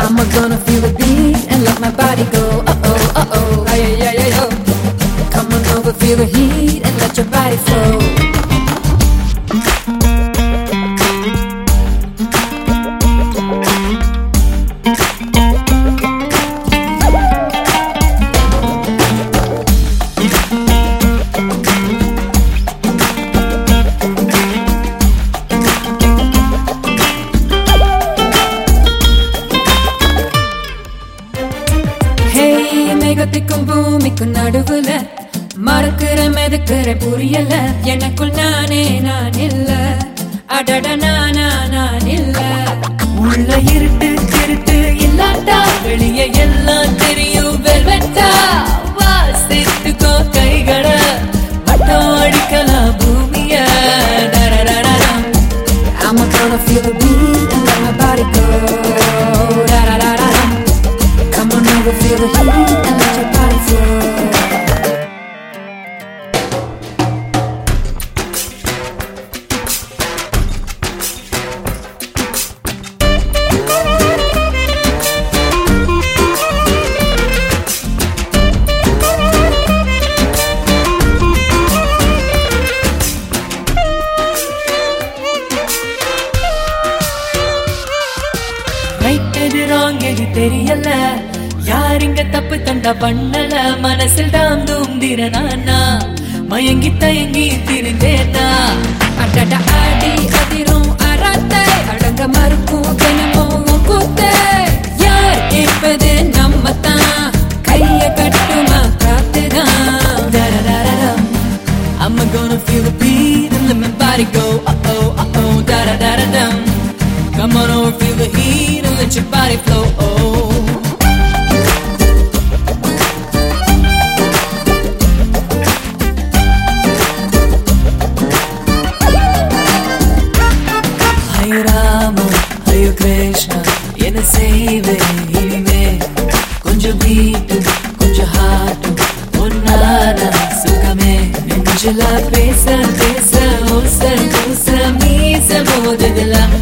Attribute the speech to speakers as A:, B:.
A: I'm gonna feel the beat and let my body go. Uh-oh, oh. the heat. body flow. Hey, மேகத்துக்கும் பூமிக்கும் நடுவுல மறக்கிற மெதுக்கிற புரியல. எனக்குள் நானே நான் இல்ல. அடட நானா நான் இல்ல.
B: உள்ள இருட்டு திருட்டு இல்லாட்டா? வெளியே எல்லாம் தெரியும் வெல்வெட்டா? வாசித்துக்கோ கைகள. வட்டம் அடிக்கலாம் பூமிய.
A: I'm gonna feel the beat and let my body go. Da da da da da. Come on over, feel the heat.
B: தெரியல. யாருங்க தப்பு தண்டா பண்ணல? மனசில் தான் தூந்திர நானா? மயங்கி தயங்கி திரிந்தேனா?
A: அடட ஆடி
B: Come on over, feel the heat and let your body flow. Oh. ஹய Rama ஹய Krishna என்ன செய்வேன் இனிமே கொஞ்சம் பீட்டு கொஞ்சம் ஹாட்டும் ஒன்னான சுகமே நெஞ்சில பேச பேச ஓச கூச மீச மோதுதலாம்